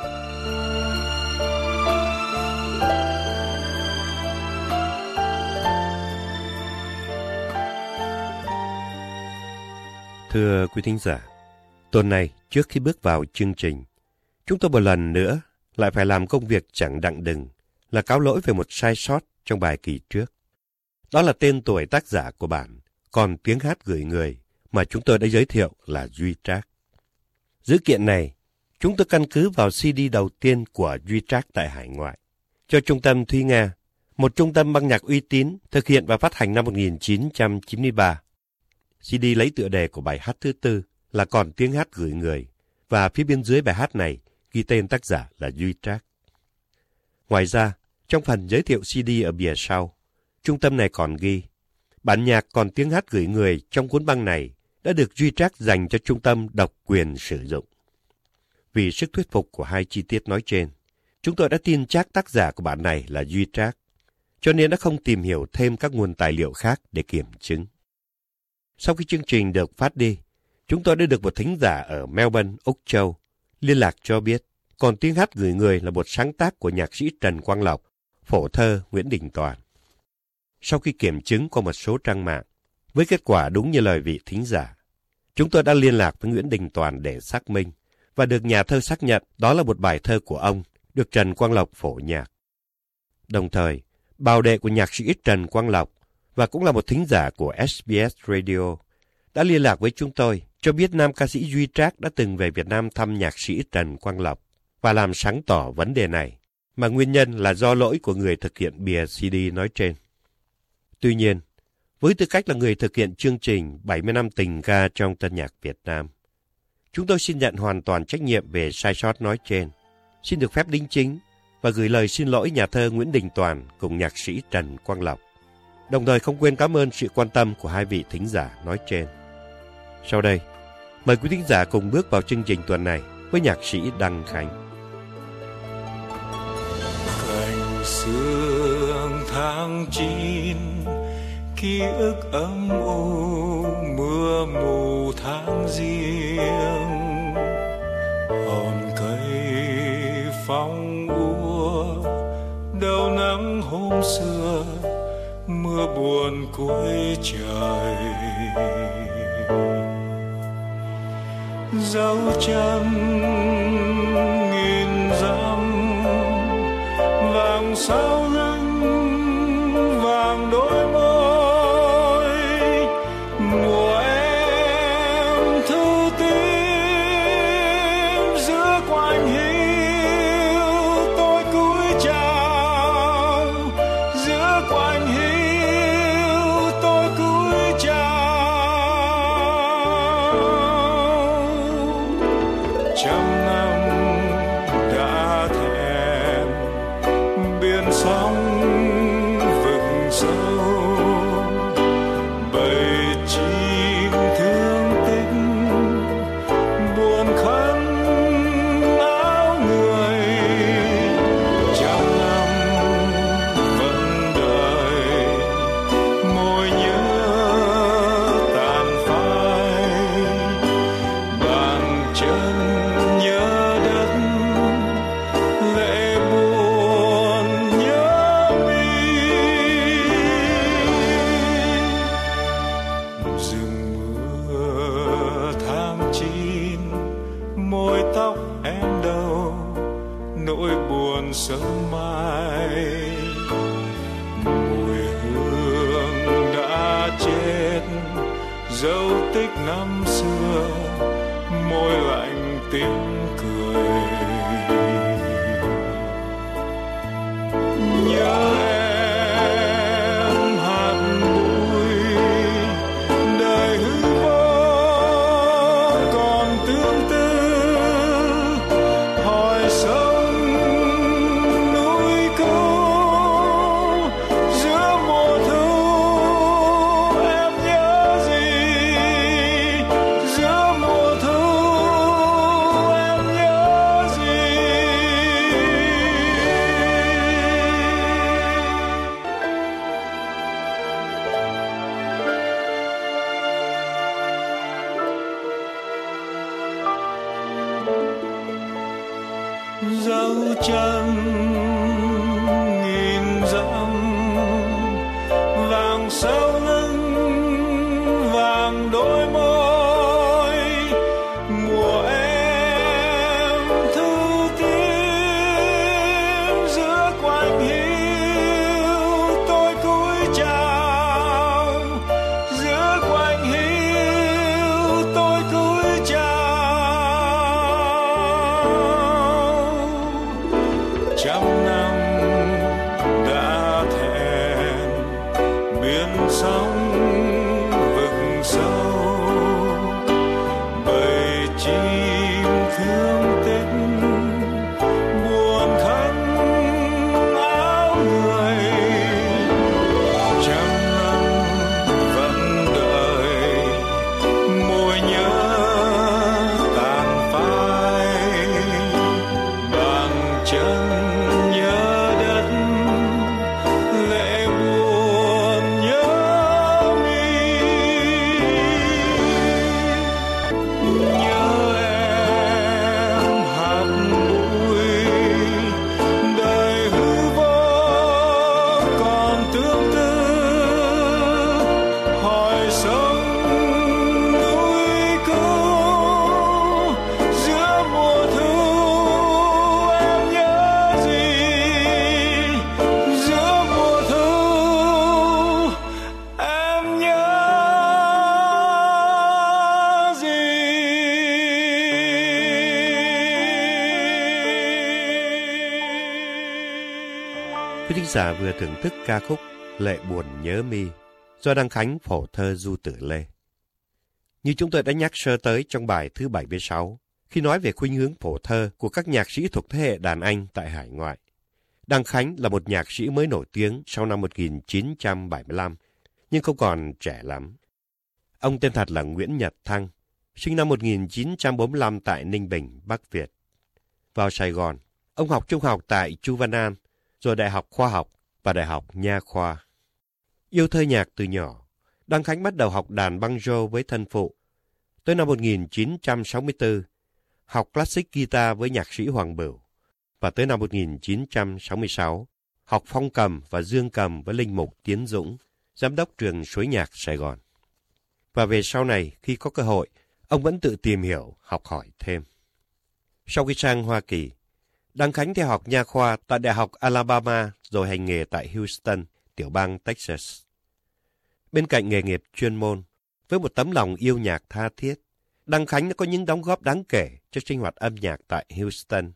Thưa quý thính giả, tuần này trước khi bước vào chương trình, chúng tôi một lần nữa lại phải làm công việc chẳng đặng đừng là cáo lỗi về một sai sót trong bài kỳ trước. Đó là tên tuổi tác giả của bản, còn tiếng hát gửi người mà chúng tôi đã giới thiệu là Duy Trác. Dữ kiện này, chúng tôi căn cứ vào CD đầu tiên của Duy Trác tại hải ngoại, cho Trung tâm Thúy Nga, một trung tâm băng nhạc uy tín thực hiện và phát hành năm 1993. CD lấy tựa đề của bài hát thứ tư là Còn tiếng hát gửi người, và phía bên dưới bài hát này ghi tên tác giả là Duy Trác. Ngoài ra, trong phần giới thiệu CD ở bìa sau, trung tâm này còn ghi bản nhạc còn tiếng hát gửi người trong cuốn băng này đã được Duy Trác dành cho trung tâm độc quyền sử dụng. Vì sức thuyết phục của hai chi tiết nói trên, chúng tôi đã tin chắc tác giả của bản này là Duy Trác, cho nên đã không tìm hiểu thêm các nguồn tài liệu khác để kiểm chứng. Sau khi chương trình được phát đi, chúng tôi đã được một thính giả ở Melbourne, Úc Châu, liên lạc cho biết còn tiếng hát gửi người là một sáng tác của nhạc sĩ Trần Quang Lộc, phổ thơ Nguyễn Đình Toàn. Sau khi kiểm chứng qua một số trang mạng, với kết quả đúng như lời vị thính giả, chúng tôi đã liên lạc với Nguyễn Đình Toàn để xác minh và được nhà thơ xác nhận đó là một bài thơ của ông, được Trần Quang Lộc phổ nhạc. Đồng thời, bào đệ của nhạc sĩ Trần Quang Lộc và cũng là một thính giả của SBS Radio đã liên lạc với chúng tôi cho biết nam ca sĩ Duy Trác đã từng về Việt Nam thăm nhạc sĩ Trần Quang Lộc và làm sáng tỏ vấn đề này, mà nguyên nhân là do lỗi của người thực hiện bìa CD nói trên. Tuy nhiên, với tư cách là người thực hiện chương trình 70 năm tình ca trong tân nhạc Việt Nam, chúng tôi xin nhận hoàn toàn trách nhiệm về sai sót nói trên. Xin được phép đính chính và gửi lời xin lỗi nhà thơ Nguyễn Đình Toàn cùng nhạc sĩ Trần Quang Lộc. Đồng thời không quên cảm ơn sự quan tâm của hai vị thính giả nói trên. Sau đây, mời quý thính giả cùng bước vào chương trình tuần này với nhạc sĩ Đăng Khánh. sương tháng chín ký ức âm u mưa mù tháng riêng phong úa. Đầu nắng hôm xưa, mưa buồn cuối trời. Dấu chân nghìn dặm, vàng sao ra giả vừa thưởng thức ca khúc Lệ buồn nhớ mi do Đăng Khánh phổ thơ Du Tử Lê. Như chúng tôi đã nhắc sơ tới trong bài thứ 76, khi nói về khuynh hướng phổ thơ của các nhạc sĩ thuộc thế hệ đàn Anh tại hải ngoại. Đăng Khánh là một nhạc sĩ mới nổi tiếng sau năm 1975, nhưng không còn trẻ lắm. Ông tên thật là Nguyễn Nhật Thăng, sinh năm 1945 tại Ninh Bình, Bắc Việt. Vào Sài Gòn, ông học trung học tại Chu Văn An, rồi Đại học Khoa học và Đại học Nha Khoa. Yêu thơ nhạc từ nhỏ, Đăng Khánh bắt đầu học đàn banjo với thân phụ. Tới năm 1964, học classic guitar với nhạc sĩ Hoàng Bửu. Và tới năm 1966, học phong cầm và dương cầm với linh mục Tiến Dũng, giám đốc trường suối nhạc Sài Gòn. Và về sau này, khi có cơ hội, ông vẫn tự tìm hiểu, học hỏi thêm. Sau khi sang Hoa Kỳ, Đăng Khánh theo học nha khoa tại Đại học Alabama rồi hành nghề tại Houston, tiểu bang Texas. Bên cạnh nghề nghiệp chuyên môn, với một tấm lòng yêu nhạc tha thiết, Đăng Khánh đã có những đóng góp đáng kể cho sinh hoạt âm nhạc tại Houston.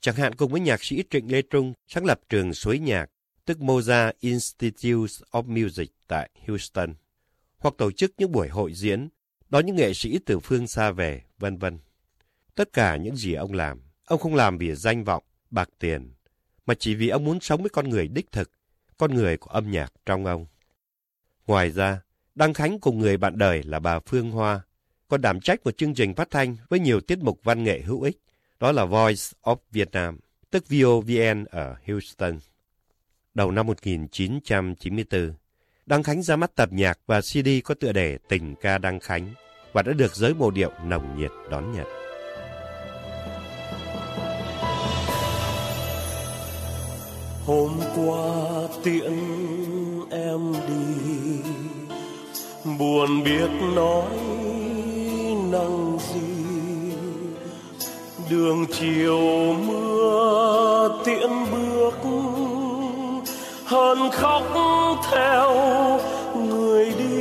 Chẳng hạn cùng với nhạc sĩ Trịnh Lê Trung sáng lập trường suối nhạc, tức Moza Institute of Music tại Houston, hoặc tổ chức những buổi hội diễn, đón những nghệ sĩ từ phương xa về, vân vân. Tất cả những gì ông làm, ông không làm vì danh vọng, bạc tiền, mà chỉ vì ông muốn sống với con người đích thực, con người của âm nhạc trong ông. Ngoài ra, Đăng Khánh cùng người bạn đời là bà Phương Hoa, còn đảm trách một chương trình phát thanh với nhiều tiết mục văn nghệ hữu ích, đó là Voice of Vietnam, tức VOVN ở Houston. Đầu năm 1994, Đăng Khánh ra mắt tập nhạc và CD có tựa đề Tình ca Đăng Khánh và đã được giới mộ điệu nồng nhiệt đón nhận. Hôm qua tiễn em đi, buồn biết nói năng gì. Đường chiều mưa tiễn bước hơn khóc theo người đi.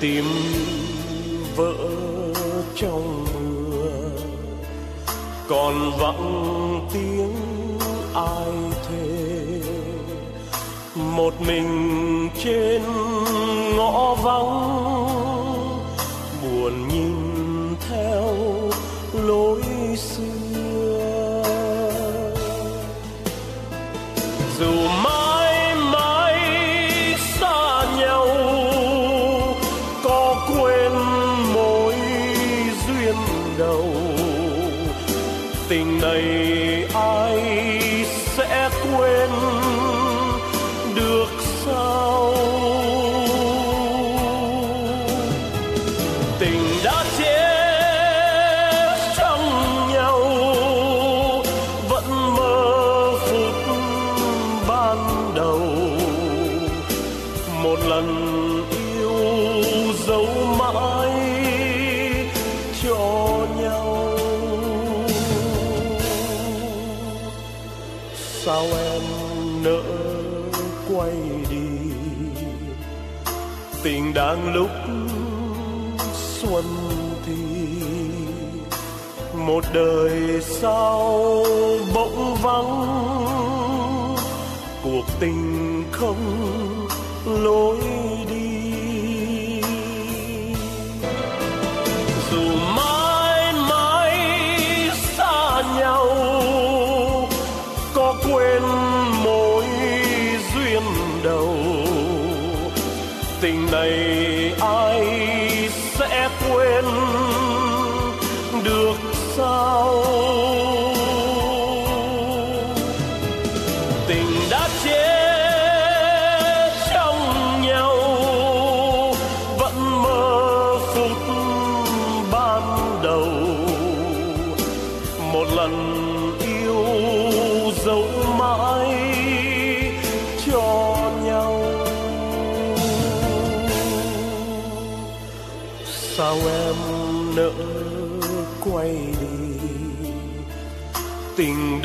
Tìm vỡ trong còn vọng tiếng ai thề. Một mình trên ngõ vắng đầu. Một lần yêu dấu mãi cho nhau. Sao em nỡ quay đi? Tình đang lúc xuân thì một đời sau bỗng vắng? Không lối đi. Dù mãi mãi xa nhau, có quên mối duyên đầu, tình này ai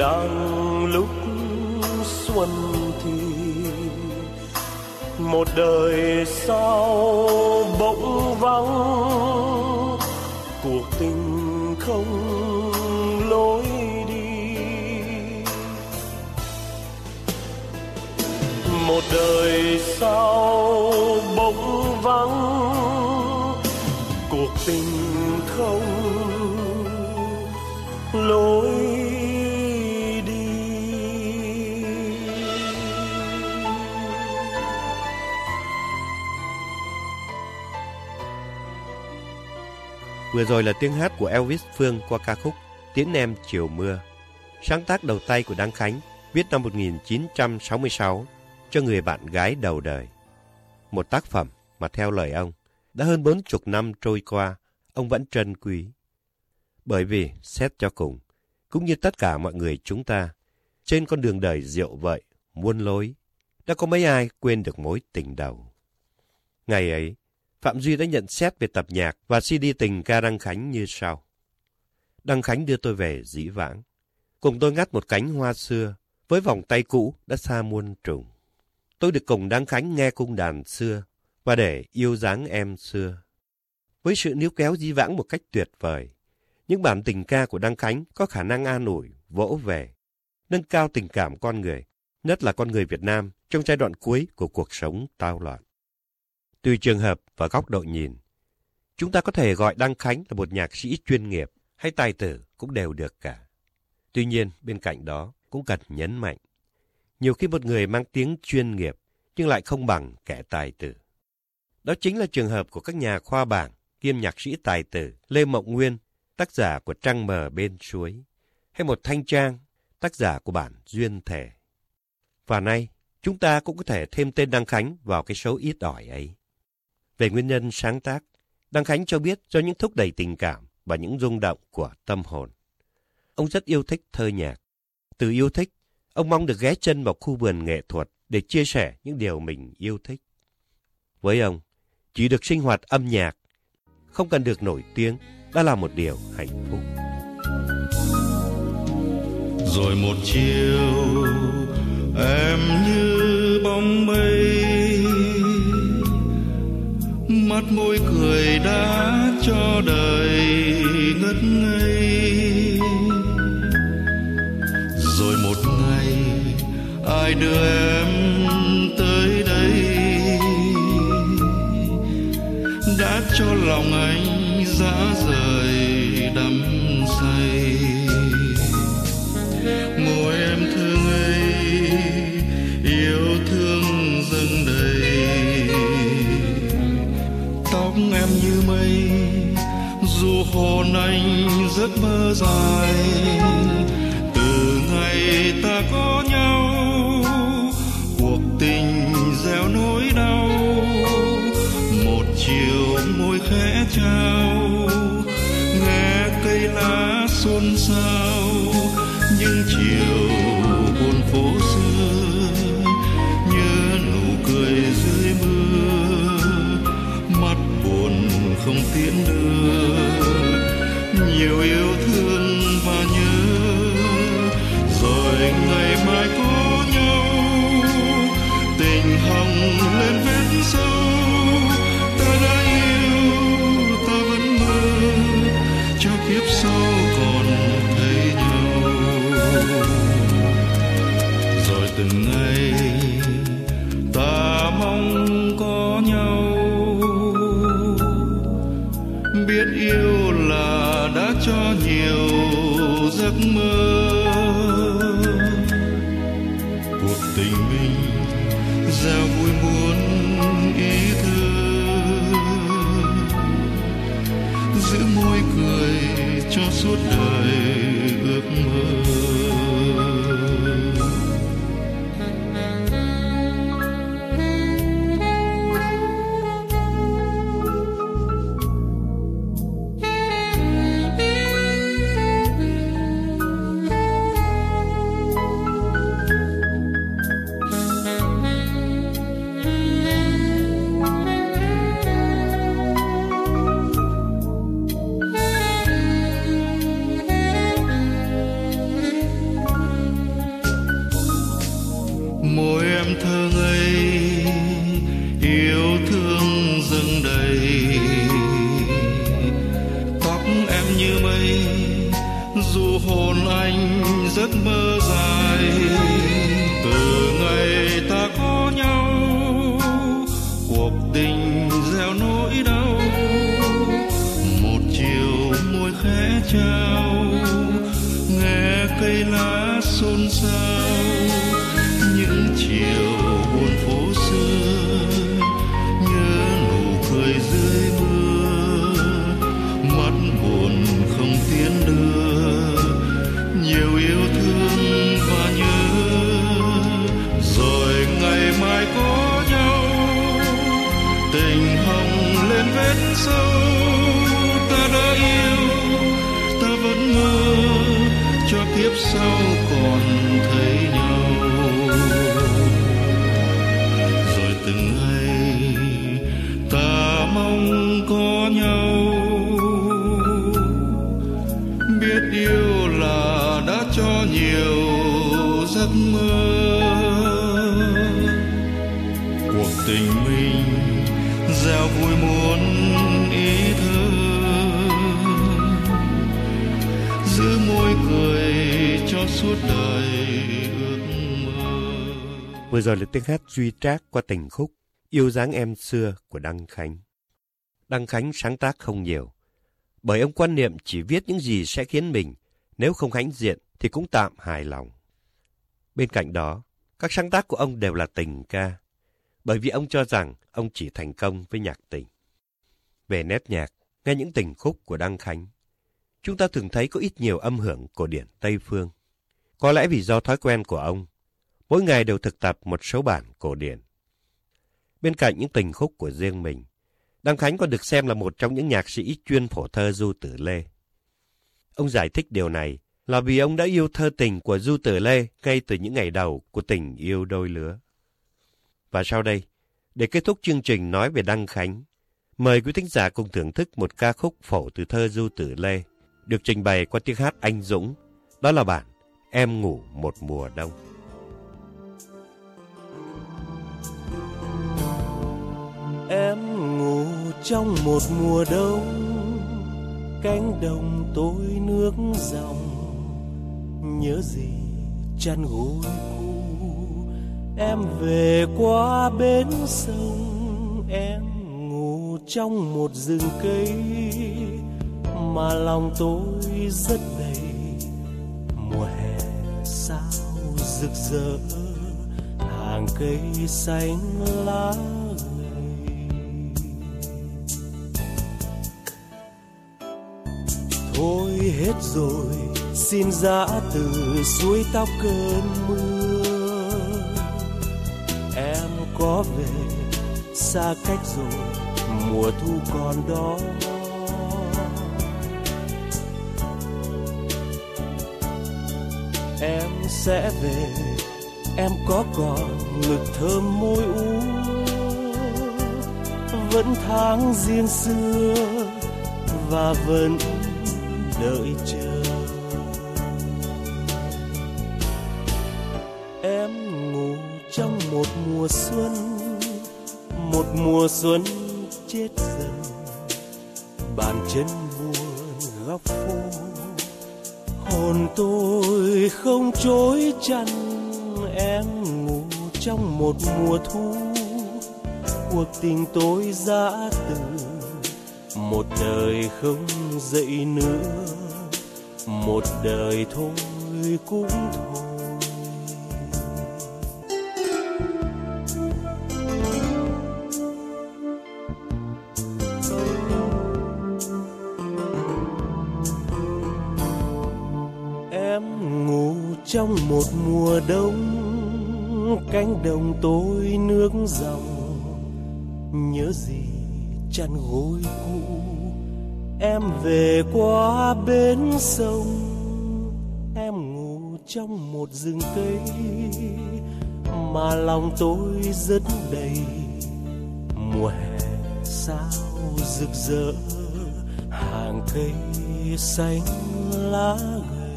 đang lúc xuân thì một đời sau bỗng vắng, cuộc tình không lối đi. Một đời sau Vừa rồi là tiếng hát của Elvis Phương qua ca khúc Tiếng Em Chiều Mưa. Sáng tác đầu tay của Đăng Khánh, viết năm 1966 cho người bạn gái đầu đời. Một tác phẩm mà theo lời ông, đã hơn bốn chục năm trôi qua, ông vẫn trân quý. Bởi vì, xét cho cùng, cũng như tất cả mọi người chúng ta, trên con đường đời rượu vậy, muôn lối, đã có mấy ai quên được mối tình đầu. Ngày ấy, Phạm Duy đã nhận xét về tập nhạc và CD tình ca Đăng Khánh như sau. Đăng Khánh đưa tôi về dĩ vãng. Cùng tôi ngắt một cánh hoa xưa, với vòng tay cũ đã xa muôn trùng. Tôi được cùng Đăng Khánh nghe cung đàn xưa, và để yêu dáng em xưa. Với sự níu kéo dĩ vãng một cách tuyệt vời, những bản tình ca của Đăng Khánh có khả năng an ủi, vỗ về, nâng cao tình cảm con người, nhất là con người Việt Nam trong giai đoạn cuối của cuộc sống tao loạn. Tùy trường hợp và góc độ nhìn, chúng ta có thể gọi Đăng Khánh là một nhạc sĩ chuyên nghiệp hay tài tử cũng đều được cả. Tuy nhiên, bên cạnh đó cũng cần nhấn mạnh, nhiều khi một người mang tiếng chuyên nghiệp nhưng lại không bằng kẻ tài tử. Đó chính là trường hợp của các nhà khoa bảng kiêm nhạc sĩ tài tử Lê Mộng Nguyên, tác giả của Trăng mờ bên suối, hay một Thanh Trang, tác giả của bản Duyên Thể. Và nay, chúng ta cũng có thể thêm tên Đăng Khánh vào cái số ít ỏi ấy. Về nguyên nhân sáng tác, Đăng Khánh cho biết do những thúc đẩy tình cảm và những rung động của tâm hồn. Ông rất yêu thích thơ nhạc. Từ yêu thích, ông mong được ghé chân vào khu vườn nghệ thuật để chia sẻ những điều mình yêu thích. Với ông, chỉ được sinh hoạt âm nhạc, không cần được nổi tiếng, đã là một điều hạnh phúc. rồi một chiều em như bóng mây mắt môi cười đã cho đời ngất ngây. Rồi một ngày, ai đưa em tới đây? Đã cho lòng anh dã rời đắm say. Hồn anh giấc mơ dài. Từ ngày ta có nhau, cuộc tình gieo nỗi đau. Một chiều môi khẽ trao, nghe cây lá xôn xao. Những chiều buồn phố xưa nhớ nụ cười dưới mưa. Mắt buồn không tiễn đưa nhiều yêu suốt đời sâu ta đã yêu? Ta vẫn mơ cho kiếp sau còn thấy nhau. Rồi từng ngày ta mong có nhau. Biết yêu là đã cho nhiều giấc mơ. Cuộc tình Vừa rồi là tiếng hát duy trác qua tình khúc Yêu dáng em xưa của Đăng Khánh. Đăng Khánh sáng tác không nhiều, bởi ông quan niệm chỉ viết những gì sẽ khiến mình, nếu không hãnh diện thì cũng tạm hài lòng. Bên cạnh đó, các sáng tác của ông đều là tình ca, bởi vì ông cho rằng ông chỉ thành công với nhạc tình. Về nét nhạc, nghe những tình khúc của Đăng Khánh, chúng ta thường thấy có ít nhiều âm hưởng cổ điển Tây Phương. Có lẽ vì do thói quen của ông, mỗi ngày đều thực tập một số bản cổ điển. Bên cạnh những tình khúc của riêng mình, Đăng Khánh còn được xem là một trong những nhạc sĩ chuyên phổ thơ Du Tử Lê. Ông giải thích điều này là vì ông đã yêu thơ tình của Du Tử Lê ngay từ những ngày đầu của tình yêu đôi lứa. Và sau đây, để kết thúc chương trình nói về Đăng Khánh, mời quý thính giả cùng thưởng thức một ca khúc phổ từ thơ Du Tử Lê, được trình bày qua tiếng hát anh Dũng. Đó là bản Em ngủ một mùa đông. Em ngủ trong một mùa đông, cánh đồng tối nước dòng. Nhớ gì, chăn gối cũ, em về qua bến sông. Em ngủ trong một rừng cây, mà lòng tôi rất đầy. Mùa hè sao rực rỡ, hàng cây xanh lá hết rồi, xin giã từ suối tóc cơn mưa. Em có về xa cách rồi, mùa thu còn đó. Em sẽ về, em có còn ngực thơm môi ú vẫn tháng riêng xưa và vẫn đợi chờ. Em ngủ trong một mùa xuân, một mùa xuân chết dần. Bàn chân buồn góc phố, hồn tôi không chối chăn. Em ngủ trong một mùa thu, cuộc tình tôi giã từ một đời không dậy nữa, một đời thôi cũng thôi. Em ngủ trong một mùa đông, cánh đồng tối nước dòng. Nhớ gì chăn gối em về qua bến sông, em ngủ trong một rừng cây, mà lòng tôi rất đầy mùa hè sao rực rỡ, hàng cây xanh lá gầy.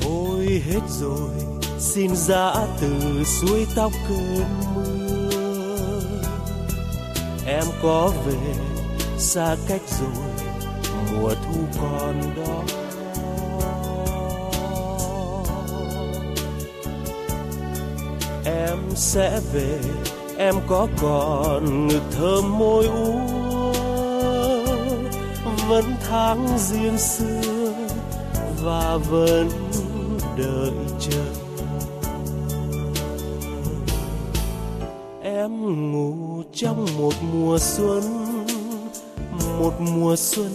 Thôi hết rồi, xin giã từ suối tóc cơn mưa em có về xa cách rồi, mùa thu còn đó. Em sẽ về, em có còn ngực thơm môi úa vẫn tháng riêng xưa và vẫn đợi chờ. Trong một mùa xuân, một mùa xuân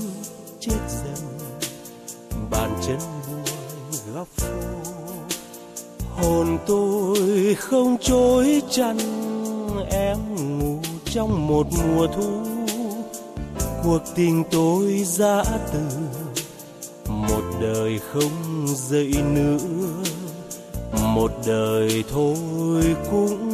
chết dần. Bàn chân buồn góc phố hồn tôi không chối chăn. Em ngủ trong một mùa thu, cuộc tình tôi giã từ. Một đời không dậy nữa, một đời thôi cũng